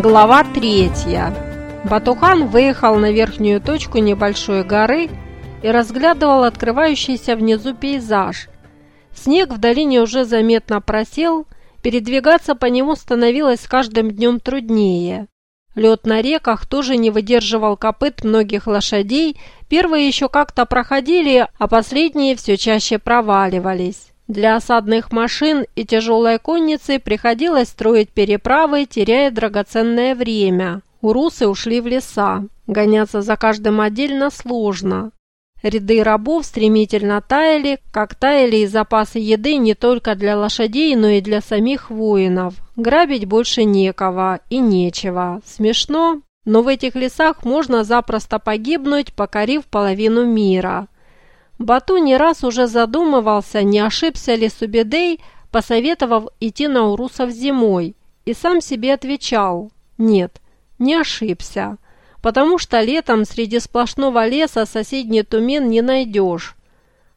Глава третья. Батухан выехал на верхнюю точку небольшой горы и разглядывал открывающийся внизу пейзаж. Снег в долине уже заметно просел, передвигаться по нему становилось с каждым днем труднее. Лед на реках тоже не выдерживал копыт многих лошадей, первые еще как-то проходили, а последние все чаще проваливались. Для осадных машин и тяжелой конницы приходилось строить переправы, теряя драгоценное время. Урусы ушли в леса. Гоняться за каждым отдельно сложно. Ряды рабов стремительно таяли, как таяли и запасы еды не только для лошадей, но и для самих воинов. Грабить больше некого и нечего. Смешно, но в этих лесах можно запросто погибнуть, покорив половину мира. Бату не раз уже задумывался, не ошибся ли Субедей, посоветовав идти на урусов зимой, и сам себе отвечал «нет, не ошибся» потому что летом среди сплошного леса соседний Тумен не найдешь.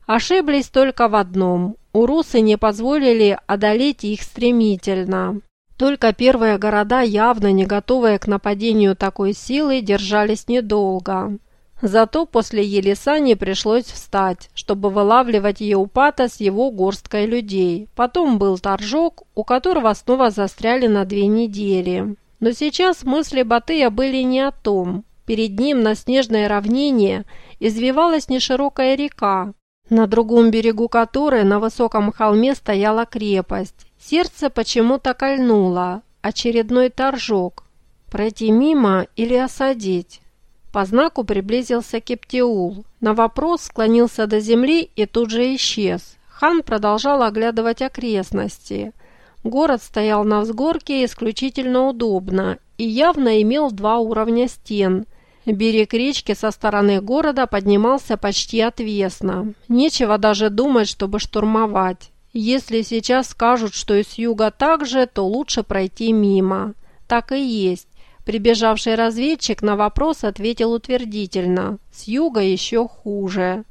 Ошиблись только в одном – урусы не позволили одолеть их стремительно. Только первые города, явно не готовые к нападению такой силы, держались недолго. Зато после Елисани пришлось встать, чтобы вылавливать Еупата с его горсткой людей. Потом был торжок, у которого снова застряли на две недели. Но сейчас мысли Батыя были не о том. Перед ним на снежное равнение извивалась неширокая река, на другом берегу которой на высоком холме стояла крепость. Сердце почему-то кольнуло. Очередной торжок. Пройти мимо или осадить? По знаку приблизился Кептиул. На вопрос склонился до земли и тут же исчез. Хан продолжал оглядывать окрестности. Город стоял на взгорке исключительно удобно и явно имел два уровня стен. Берег речки со стороны города поднимался почти отвесно. Нечего даже думать, чтобы штурмовать. Если сейчас скажут, что и с юга так же, то лучше пройти мимо. Так и есть. Прибежавший разведчик на вопрос ответил утвердительно. С юга еще хуже.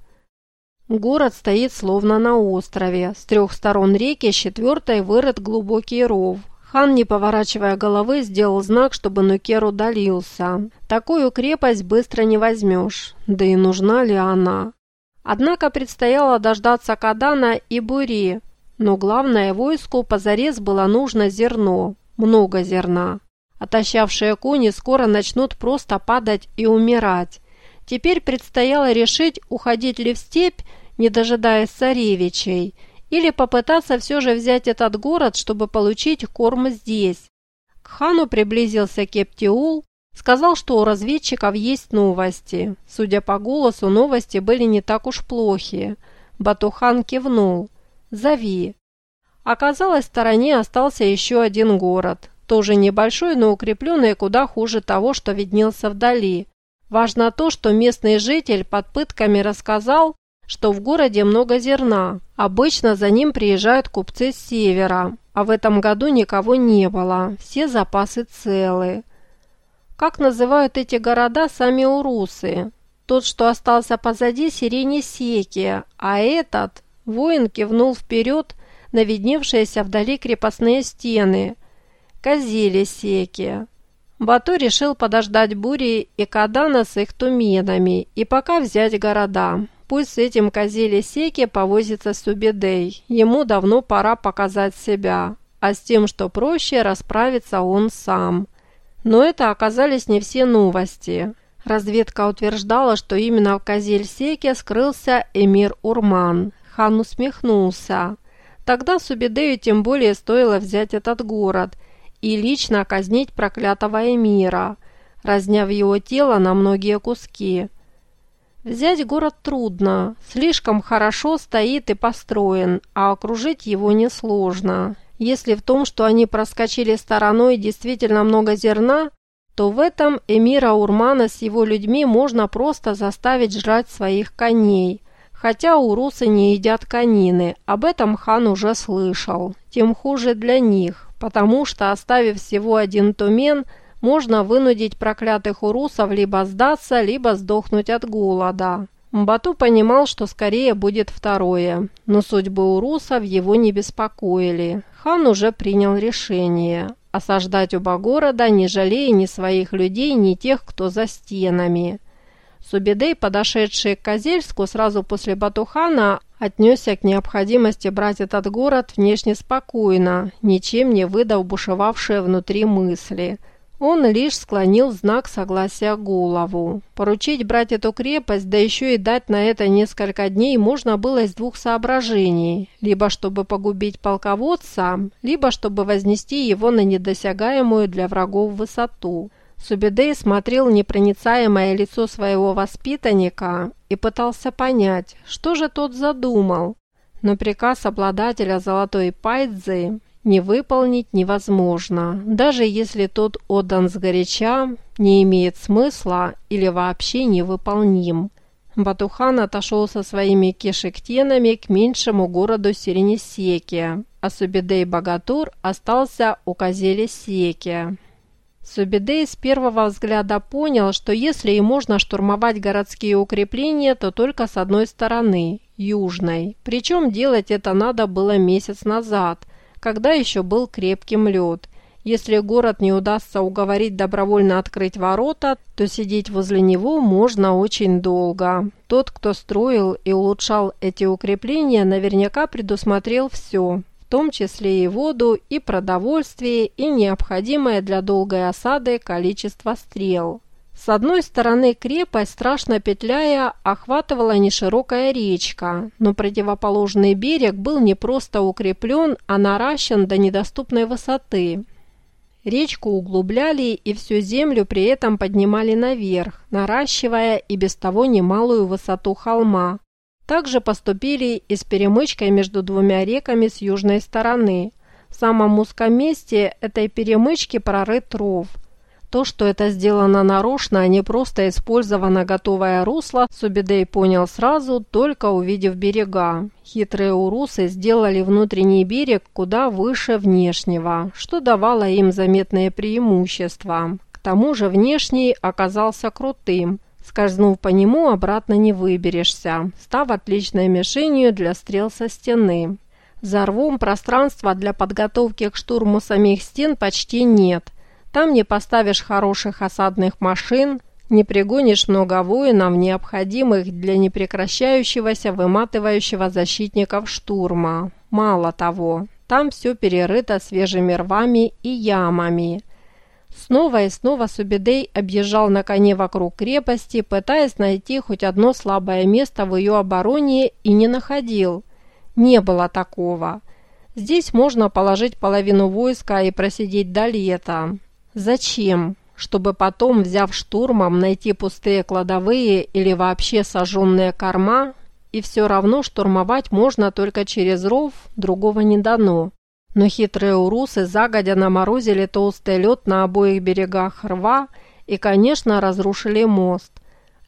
Город стоит словно на острове. С трех сторон реки с четвертой вырыт глубокий ров. Хан, не поворачивая головы, сделал знак, чтобы Нукер удалился. Такую крепость быстро не возьмешь. Да и нужна ли она? Однако предстояло дождаться Кадана и Бури. Но главное войску позарез было нужно зерно. Много зерна. Отощавшие кони скоро начнут просто падать и умирать. Теперь предстояло решить, уходить ли в степь не дожидаясь царевичей, или попытаться все же взять этот город, чтобы получить корм здесь. К хану приблизился Кептиул, сказал, что у разведчиков есть новости. Судя по голосу, новости были не так уж плохие. Батухан кивнул. «Зови». Оказалось, в стороне остался еще один город. Тоже небольшой, но укрепленный куда хуже того, что виднелся вдали. Важно то, что местный житель под пытками рассказал, что в городе много зерна. Обычно за ним приезжают купцы с севера, а в этом году никого не было, все запасы целы. Как называют эти города сами урусы? Тот, что остался позади, сирени Секи, а этот, воин кивнул вперед на видневшиеся вдали крепостные стены. Козели Секи. Бату решил подождать бури и Кадана с их туменами и пока взять города. Пусть с этим козели Секи повозится Субидей. Ему давно пора показать себя. А с тем, что проще, расправится он сам. Но это оказались не все новости. Разведка утверждала, что именно в Козель-Секе скрылся эмир Урман. Хан усмехнулся. Тогда Субидею тем более стоило взять этот город и лично казнить проклятого эмира, разняв его тело на многие куски. Взять город трудно, слишком хорошо стоит и построен, а окружить его несложно. Если в том, что они проскочили стороной действительно много зерна, то в этом эмира Урмана с его людьми можно просто заставить жрать своих коней. Хотя урусы не едят конины, об этом хан уже слышал. Тем хуже для них, потому что, оставив всего один тумен – можно вынудить проклятых урусов либо сдаться, либо сдохнуть от голода. Бату понимал, что скорее будет второе, но судьбы урусов его не беспокоили. Хан уже принял решение. осаждать оба города, не жалея ни своих людей, ни тех, кто за стенами. Субидей, подошедший к Козельску сразу после Батухана, отнесся к необходимости брать этот город внешне спокойно, ничем не выдав бушевавшие внутри мысли – он лишь склонил знак согласия голову. Поручить брать эту крепость, да еще и дать на это несколько дней можно было из двух соображений. Либо чтобы погубить полководца, либо чтобы вознести его на недосягаемую для врагов высоту. Субедей смотрел непроницаемое лицо своего воспитанника и пытался понять, что же тот задумал. Но приказ обладателя золотой пайдзы не выполнить невозможно, даже если тот отдан сгоряча, не имеет смысла или вообще невыполним. Батухан отошел со своими кешектенами к меньшему городу Сиренесеке, а Субидей Богатур остался у Козели Секе. Субидей с первого взгляда понял, что если и можно штурмовать городские укрепления, то только с одной стороны – южной. Причем делать это надо было месяц назад, когда еще был крепким лед. Если город не удастся уговорить добровольно открыть ворота, то сидеть возле него можно очень долго. Тот, кто строил и улучшал эти укрепления, наверняка предусмотрел все, том числе и воду, и продовольствие, и необходимое для долгой осады количество стрел. С одной стороны крепость, страшно петляя, охватывала неширокая речка, но противоположный берег был не просто укреплен, а наращен до недоступной высоты. Речку углубляли и всю землю при этом поднимали наверх, наращивая и без того немалую высоту холма. Также поступили и с перемычкой между двумя реками с южной стороны. В самом узком месте этой перемычки прорыт ров – то, что это сделано нарочно, а не просто использовано готовое русло, Субидей понял сразу, только увидев берега. Хитрые урусы сделали внутренний берег куда выше внешнего, что давало им заметные преимущества. К тому же внешний оказался крутым. Скользнув по нему, обратно не выберешься, став отличной мишенью для стрел со стены. За рвом пространства для подготовки к штурму самих стен почти нет – там не поставишь хороших осадных машин, не пригонишь много воинов, необходимых для непрекращающегося выматывающего защитников штурма. Мало того, там все перерыто свежими рвами и ямами. Снова и снова Субидей объезжал на коне вокруг крепости, пытаясь найти хоть одно слабое место в ее обороне и не находил. Не было такого. Здесь можно положить половину войска и просидеть до лета. Зачем? Чтобы потом, взяв штурмом, найти пустые кладовые или вообще сожженные корма? И все равно штурмовать можно только через ров, другого не дано. Но хитрые урусы загодя наморозили толстый лед на обоих берегах рва и, конечно, разрушили мост.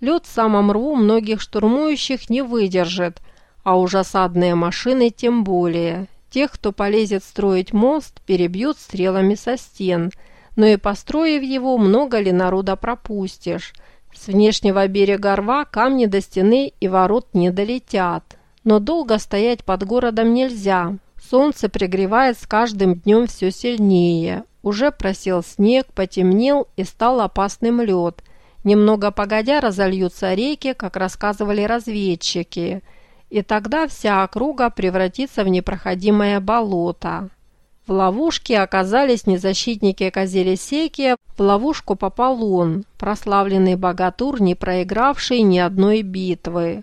Лед в самом рву многих штурмующих не выдержит, а уж осадные машины тем более. Тех, кто полезет строить мост, перебьют стрелами со стен – но и построив его, много ли народа пропустишь. С внешнего берега рва камни до стены и ворот не долетят. Но долго стоять под городом нельзя. Солнце пригревает с каждым днем все сильнее. Уже просел снег, потемнел и стал опасным лед. Немного погодя разольются реки, как рассказывали разведчики. И тогда вся округа превратится в непроходимое болото. В ловушке оказались не защитники Козели-Секи, в ловушку попал он, прославленный богатур, не проигравший ни одной битвы.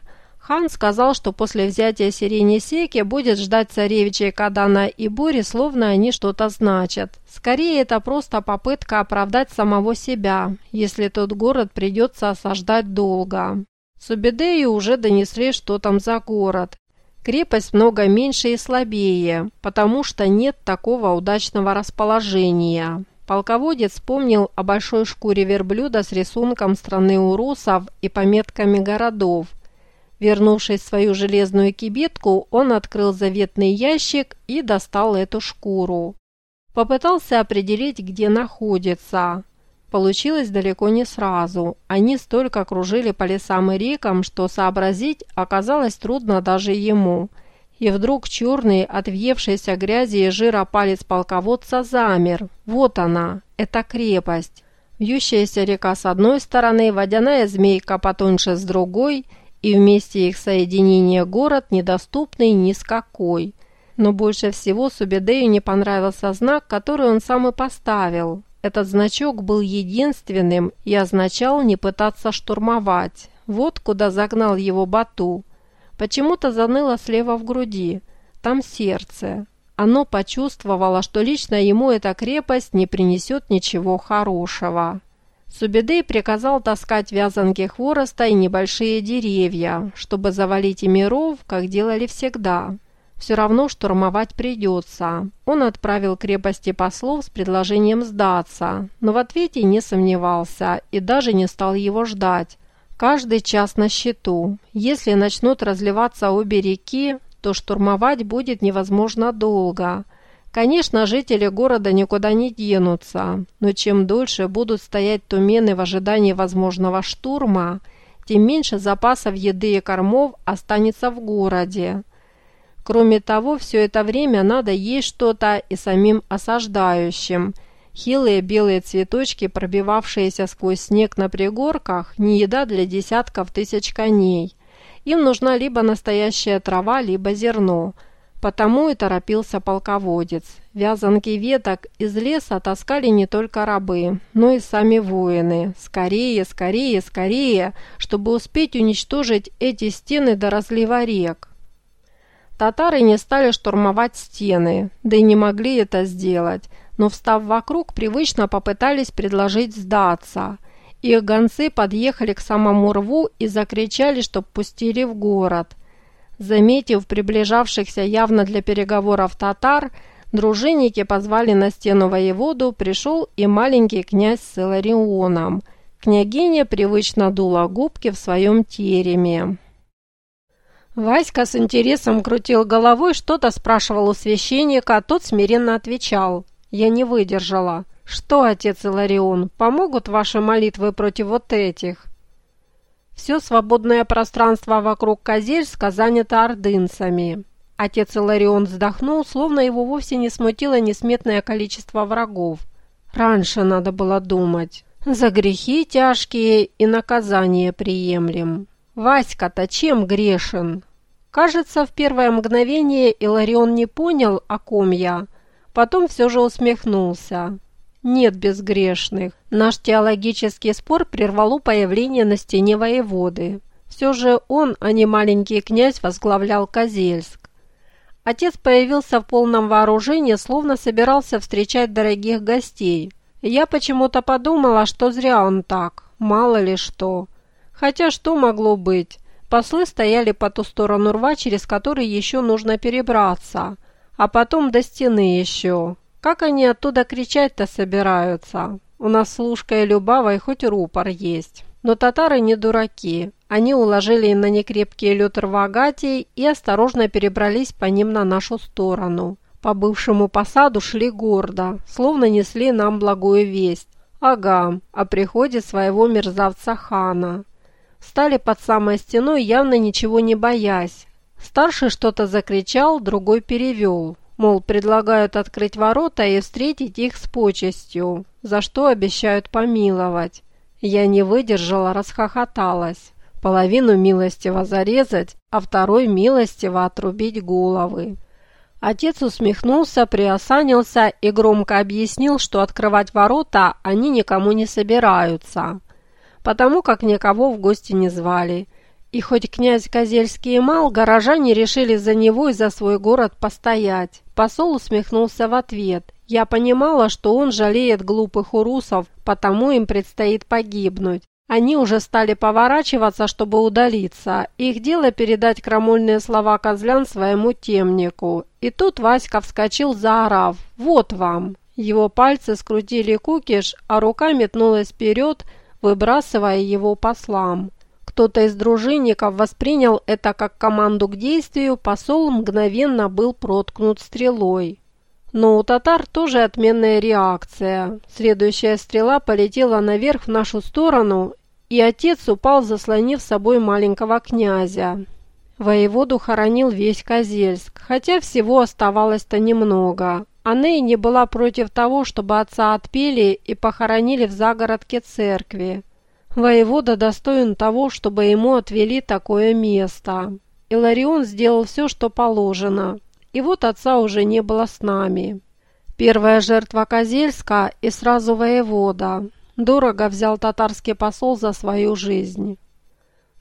Хан сказал, что после взятия Сирени-Секи будет ждать царевичей Кадана и Бори, словно они что-то значат. Скорее, это просто попытка оправдать самого себя, если тот город придется осаждать долго. Субедею уже донесли, что там за город, Крепость много меньше и слабее, потому что нет такого удачного расположения. Полководец вспомнил о большой шкуре верблюда с рисунком страны урусов и пометками городов. Вернувшись в свою железную кибитку, он открыл заветный ящик и достал эту шкуру. Попытался определить, где находится. Получилось далеко не сразу. Они столько кружили по лесам и рекам, что сообразить оказалось трудно даже ему. И вдруг черный, от въевшейся грязи и жира палец полководца замер. Вот она, эта крепость. Вьющаяся река с одной стороны, водяная змейка потоньше с другой, и вместе их соединения город недоступный ни с какой. Но больше всего Субедею не понравился знак, который он сам и поставил. Этот значок был единственным и означал не пытаться штурмовать. Вот куда загнал его Бату. Почему-то заныло слева в груди. Там сердце. Оно почувствовало, что лично ему эта крепость не принесет ничего хорошего. Субедей приказал таскать вязанки хвороста и небольшие деревья, чтобы завалить ими ров, как делали всегда. Все равно штурмовать придется. Он отправил крепости послов с предложением сдаться, но в ответе не сомневался и даже не стал его ждать. Каждый час на счету. Если начнут разливаться обе реки, то штурмовать будет невозможно долго. Конечно, жители города никуда не денутся, но чем дольше будут стоять тумены в ожидании возможного штурма, тем меньше запасов еды и кормов останется в городе. Кроме того, все это время надо есть что-то и самим осаждающим. Хилые белые цветочки, пробивавшиеся сквозь снег на пригорках, не еда для десятков тысяч коней. Им нужна либо настоящая трава, либо зерно. Потому и торопился полководец. Вязанки веток из леса таскали не только рабы, но и сами воины. Скорее, скорее, скорее, чтобы успеть уничтожить эти стены до разлива рек. Татары не стали штурмовать стены, да и не могли это сделать, но, встав вокруг, привычно попытались предложить сдаться. Их гонцы подъехали к самому рву и закричали, чтоб пустили в город. Заметив приближавшихся явно для переговоров татар, дружинники позвали на стену воеводу, пришел и маленький князь с Иларионом. Княгиня привычно дула губки в своем тереме. Васька с интересом крутил головой, что-то спрашивал у священника, а тот смиренно отвечал. Я не выдержала. «Что, отец Иларион, помогут ваши молитвы против вот этих?» Все свободное пространство вокруг Козельска занято ордынцами. Отец Иларион вздохнул, словно его вовсе не смутило несметное количество врагов. Раньше надо было думать. За грехи тяжкие и наказание приемлем. Васька-то чем грешен? Кажется, в первое мгновение Иларион не понял, о ком я. Потом все же усмехнулся. Нет безгрешных. Наш теологический спор прервало появление на стене воеводы. Все же он, а не маленький князь, возглавлял Козельск. Отец появился в полном вооружении, словно собирался встречать дорогих гостей. Я почему-то подумала, что зря он так, мало ли что. Хотя что могло быть? Послы стояли по ту сторону рва, через который еще нужно перебраться, а потом до стены еще. Как они оттуда кричать-то собираются? У нас с Лужкой и Любавой хоть рупор есть. Но татары не дураки. Они уложили на некрепкий лед рва гатей и осторожно перебрались по ним на нашу сторону. По бывшему посаду шли гордо, словно несли нам благую весть. Ага, о приходе своего мерзавца хана. Стали под самой стеной, явно ничего не боясь. Старший что-то закричал, другой перевел. Мол, предлагают открыть ворота и встретить их с почестью, за что обещают помиловать. Я не выдержала, расхохоталась. Половину милостиво зарезать, а второй милостиво отрубить головы. Отец усмехнулся, приосанился и громко объяснил, что открывать ворота они никому не собираются потому как никого в гости не звали. И хоть князь Козельский и мал, горожане решили за него и за свой город постоять. Посол усмехнулся в ответ. Я понимала, что он жалеет глупых урусов, потому им предстоит погибнуть. Они уже стали поворачиваться, чтобы удалиться. Их дело передать крамольные слова козлян своему темнику. И тут Васька вскочил, заорав «Вот вам!». Его пальцы скрутили кукиш, а рука метнулась вперед, выбрасывая его послам. Кто-то из дружинников воспринял это как команду к действию, посол мгновенно был проткнут стрелой. Но у татар тоже отменная реакция. Следующая стрела полетела наверх в нашу сторону, и отец упал, заслонив собой маленького князя. Воеводу хоронил весь Козельск, хотя всего оставалось-то немного. Аней не была против того, чтобы отца отпели и похоронили в загородке церкви. Воевода достоин того, чтобы ему отвели такое место. Иларион сделал все, что положено. И вот отца уже не было с нами. Первая жертва Козельска и сразу воевода. Дорого взял татарский посол за свою жизнь.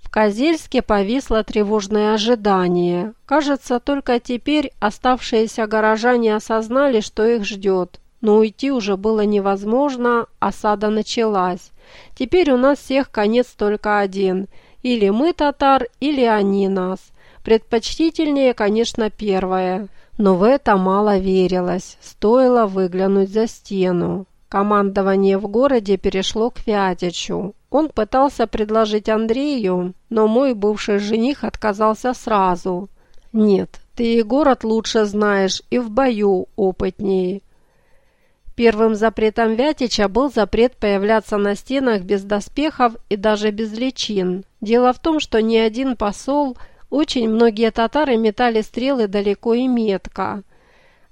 В Козельске повисло тревожное ожидание. Кажется, только теперь оставшиеся горожане осознали, что их ждет. Но уйти уже было невозможно, осада началась. Теперь у нас всех конец только один. Или мы татар, или они нас. Предпочтительнее, конечно, первое. Но в это мало верилось. Стоило выглянуть за стену. Командование в городе перешло к Вятичу. Он пытался предложить Андрею, но мой бывший жених отказался сразу. «Нет, ты и город лучше знаешь, и в бою опытнее». Первым запретом Вятича был запрет появляться на стенах без доспехов и даже без личин. Дело в том, что ни один посол, очень многие татары метали стрелы далеко и метко.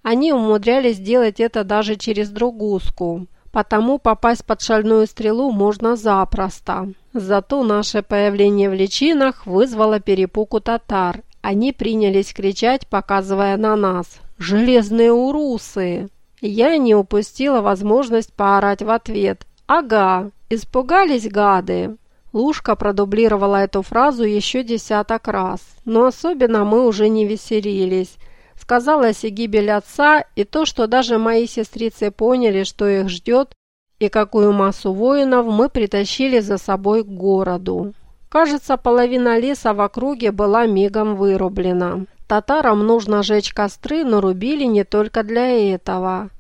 Они умудрялись делать это даже через другуску. Потому попасть под шальную стрелу можно запросто. Зато наше появление в личинах вызвало перепуг у татар. Они принялись кричать, показывая на нас. «Железные урусы!» Я не упустила возможность поорать в ответ. «Ага, испугались гады!» Лушка продублировала эту фразу еще десяток раз, но особенно мы уже не веселились. Сказалась и гибель отца, и то, что даже мои сестрицы поняли, что их ждет, и какую массу воинов мы притащили за собой к городу. Кажется, половина леса в округе была мигом вырублена. Татарам нужно жечь костры, но рубили не только для этого.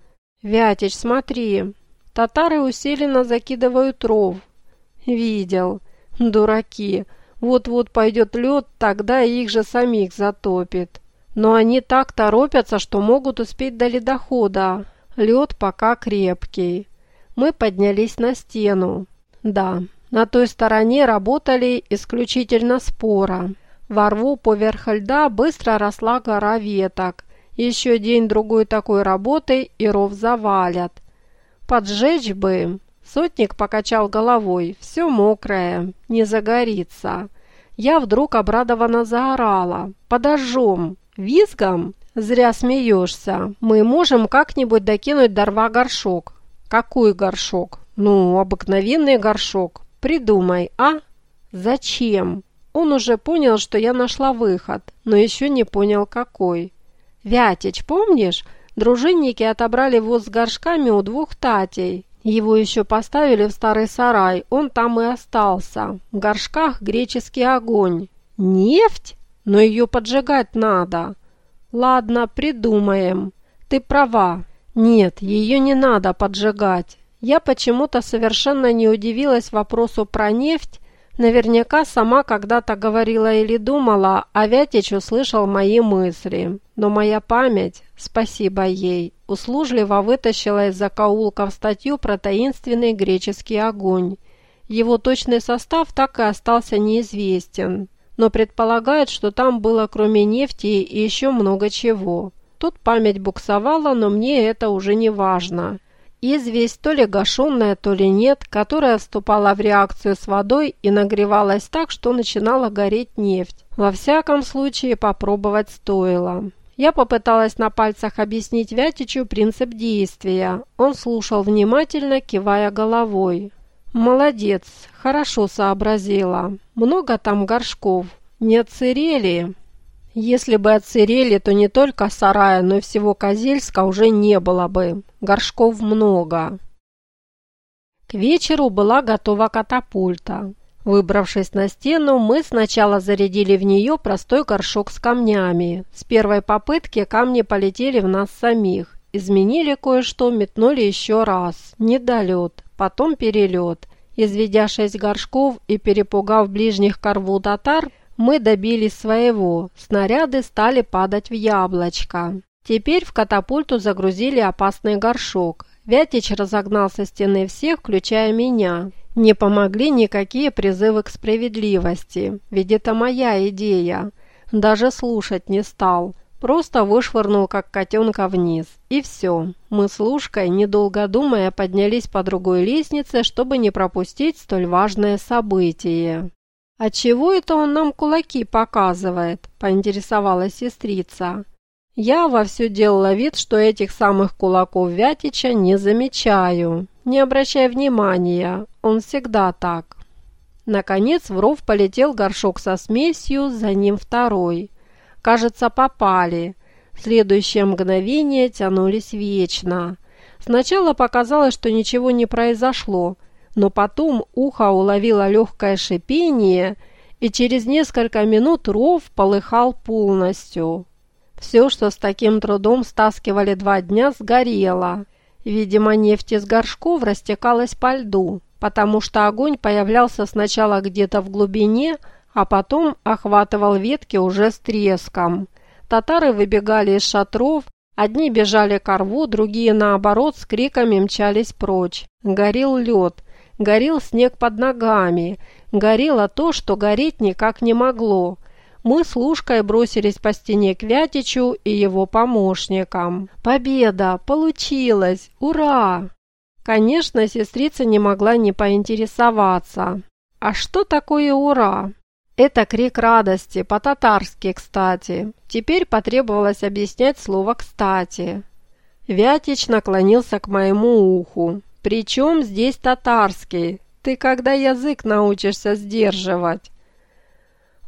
«Вятич, смотри, татары усиленно закидывают ров». «Видел. Дураки. Вот-вот пойдет лед, тогда их же самих затопит». Но они так торопятся, что могут успеть до ледохода. Лед пока крепкий. Мы поднялись на стену. Да, на той стороне работали исключительно спора. Во рву поверх льда быстро росла гора веток. Еще день-другой такой работы и ров завалят. Поджечь бы. Сотник покачал головой. Все мокрое, не загорится. Я вдруг обрадованно заорала. Подожжем. Визгом? Зря смеешься. Мы можем как-нибудь докинуть до рва горшок. Какой горшок? Ну, обыкновенный горшок. Придумай, а? Зачем? Он уже понял, что я нашла выход, но еще не понял, какой. Вятич, помнишь? Дружинники отобрали воз с горшками у двух татей. Его еще поставили в старый сарай, он там и остался. В горшках греческий огонь. Нефть? но ее поджигать надо. Ладно, придумаем. Ты права. Нет, ее не надо поджигать. Я почему-то совершенно не удивилась вопросу про нефть. Наверняка сама когда-то говорила или думала, а Вятич услышал мои мысли. Но моя память, спасибо ей, услужливо вытащила из закоулков статью про таинственный греческий огонь. Его точный состав так и остался неизвестен но предполагает, что там было кроме нефти и еще много чего. Тут память буксовала, но мне это уже не важно. Известь, то ли гашенная, то ли нет, которая вступала в реакцию с водой и нагревалась так, что начинала гореть нефть. Во всяком случае, попробовать стоило. Я попыталась на пальцах объяснить Вятичу принцип действия. Он слушал внимательно, кивая головой. «Молодец, хорошо сообразила. Много там горшков. Не отсырели?» «Если бы отсырели, то не только сарая, но и всего Козельска уже не было бы. Горшков много». К вечеру была готова катапульта. Выбравшись на стену, мы сначала зарядили в нее простой горшок с камнями. С первой попытки камни полетели в нас самих. Изменили кое-что, метнули еще раз. Недолет потом перелет. Изведя шесть горшков и перепугав ближних корву татар, мы добились своего. Снаряды стали падать в яблочко. Теперь в катапульту загрузили опасный горшок. Вятич разогнал со стены всех, включая меня. Не помогли никакие призывы к справедливости, ведь это моя идея. Даже слушать не стал. Просто вышвырнул, как котенка, вниз. И все. Мы с Лушкой, недолго думая, поднялись по другой лестнице, чтобы не пропустить столь важное событие. «А чего это он нам кулаки показывает?» – поинтересовалась сестрица. Я вовсю делала вид, что этих самых кулаков Вятича не замечаю. Не обращай внимания, он всегда так. Наконец в ров полетел горшок со смесью, за ним второй. Кажется, попали. Следующие мгновения тянулись вечно. Сначала показалось, что ничего не произошло, но потом ухо уловило легкое шипение, и через несколько минут ров полыхал полностью. Все, что с таким трудом стаскивали два дня, сгорело. Видимо, нефть из горшков растекалась по льду, потому что огонь появлялся сначала где-то в глубине, а потом охватывал ветки уже с треском. Татары выбегали из шатров, одни бежали к рву, другие, наоборот, с криками мчались прочь. Горел лед, горел снег под ногами, горело то, что гореть никак не могло – мы с Лушкой бросились по стене к Вятичу и его помощникам. «Победа! Получилось! Ура!» Конечно, сестрица не могла не поинтересоваться. «А что такое «ура»?» Это крик радости, по-татарски, кстати. Теперь потребовалось объяснять слово «кстати». Вятич наклонился к моему уху. «Причем здесь татарский? Ты когда язык научишься сдерживать?»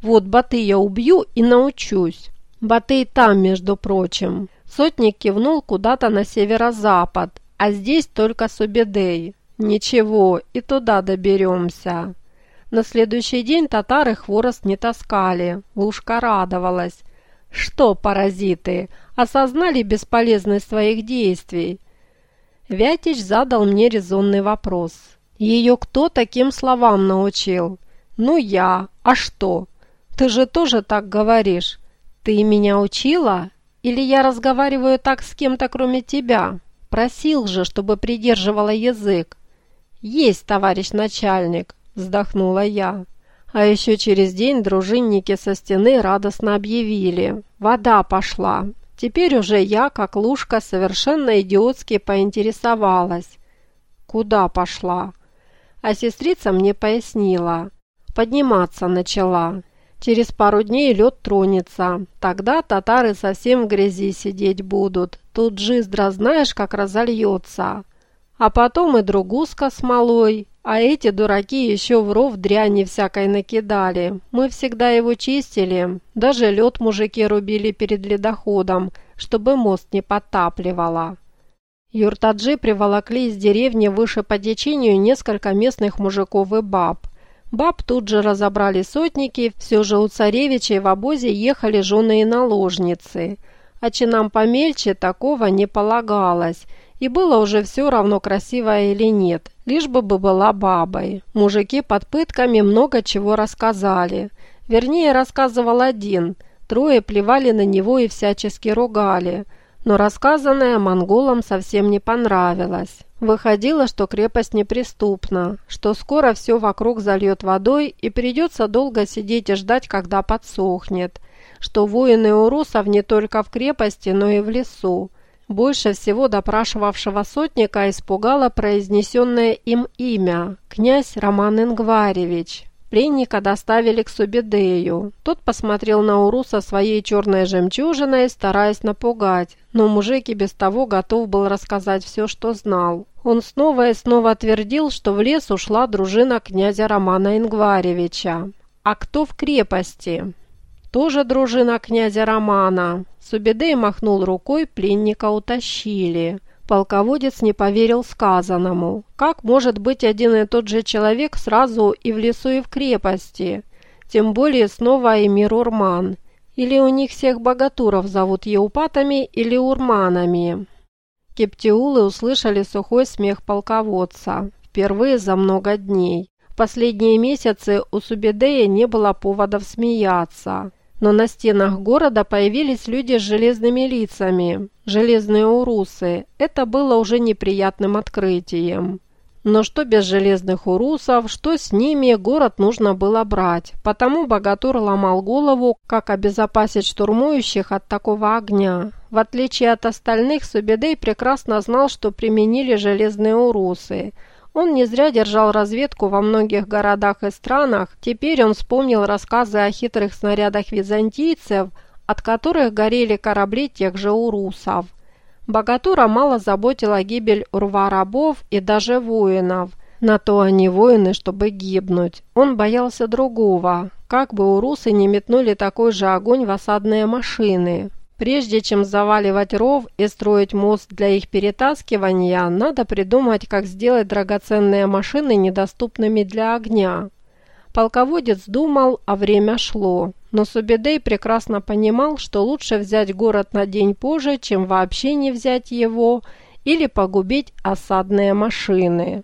Вот Батыя убью и научусь. Батый там, между прочим. Сотник кивнул куда-то на северо-запад, а здесь только Субедей. Ничего, и туда доберемся. На следующий день татары хворост не таскали. Лушка радовалась. Что, паразиты, осознали бесполезность своих действий? Вятич задал мне резонный вопрос. Ее кто таким словам научил? Ну я, а что? «Ты же тоже так говоришь. Ты меня учила? Или я разговариваю так с кем-то, кроме тебя? Просил же, чтобы придерживала язык». «Есть, товарищ начальник», – вздохнула я. А еще через день дружинники со стены радостно объявили. Вода пошла. Теперь уже я, как лужка, совершенно идиотски поинтересовалась. Куда пошла? А сестрица мне пояснила. Подниматься начала. Через пару дней лед тронется. Тогда татары совсем в грязи сидеть будут. Тут жиздра знаешь, как разольется. А потом и другуска смолой. А эти дураки еще в ров дряни всякой накидали. Мы всегда его чистили. Даже лед мужики рубили перед ледоходом, чтобы мост не подтапливало. Юртаджи приволокли из деревни выше по течению несколько местных мужиков и баб. Баб тут же разобрали сотники, все же у царевичей в обозе ехали жены и наложницы. А чинам помельче такого не полагалось, и было уже все равно красивая или нет, лишь бы бы была бабой. Мужики под пытками много чего рассказали. Вернее, рассказывал один, трое плевали на него и всячески ругали – но рассказанное монголам совсем не понравилось. Выходило, что крепость неприступна, что скоро все вокруг зальет водой и придется долго сидеть и ждать, когда подсохнет, что воины урусов не только в крепости, но и в лесу. Больше всего допрашивавшего сотника испугало произнесенное им имя – князь Роман Ингваревич. Пленника доставили к Субедею. Тот посмотрел на Уруса своей черной жемчужиной, стараясь напугать, но мужик и без того готов был рассказать все, что знал. Он снова и снова твердил, что в лес ушла дружина князя Романа Ингваревича. «А кто в крепости?» «Тоже дружина князя Романа». Субедей махнул рукой, пленника утащили. Полководец не поверил сказанному. Как может быть один и тот же человек сразу и в лесу, и в крепости? Тем более снова Эмир Урман. Или у них всех богатуров зовут Еупатами или Урманами? Кептиулы услышали сухой смех полководца. Впервые за много дней. В последние месяцы у Субедея не было поводов смеяться. Но на стенах города появились люди с железными лицами, железные урусы. Это было уже неприятным открытием. Но что без железных урусов, что с ними, город нужно было брать. Потому Богатур ломал голову, как обезопасить штурмующих от такого огня. В отличие от остальных, Субедей прекрасно знал, что применили железные урусы. Он не зря держал разведку во многих городах и странах. Теперь он вспомнил рассказы о хитрых снарядах византийцев, от которых горели корабли тех же урусов. Богатура мало заботила гибель урва-рабов и даже воинов. На то они воины, чтобы гибнуть. Он боялся другого. Как бы урусы не метнули такой же огонь в осадные машины. Прежде чем заваливать ров и строить мост для их перетаскивания, надо придумать, как сделать драгоценные машины недоступными для огня. Полководец думал, а время шло. Но Субедей прекрасно понимал, что лучше взять город на день позже, чем вообще не взять его или погубить осадные машины.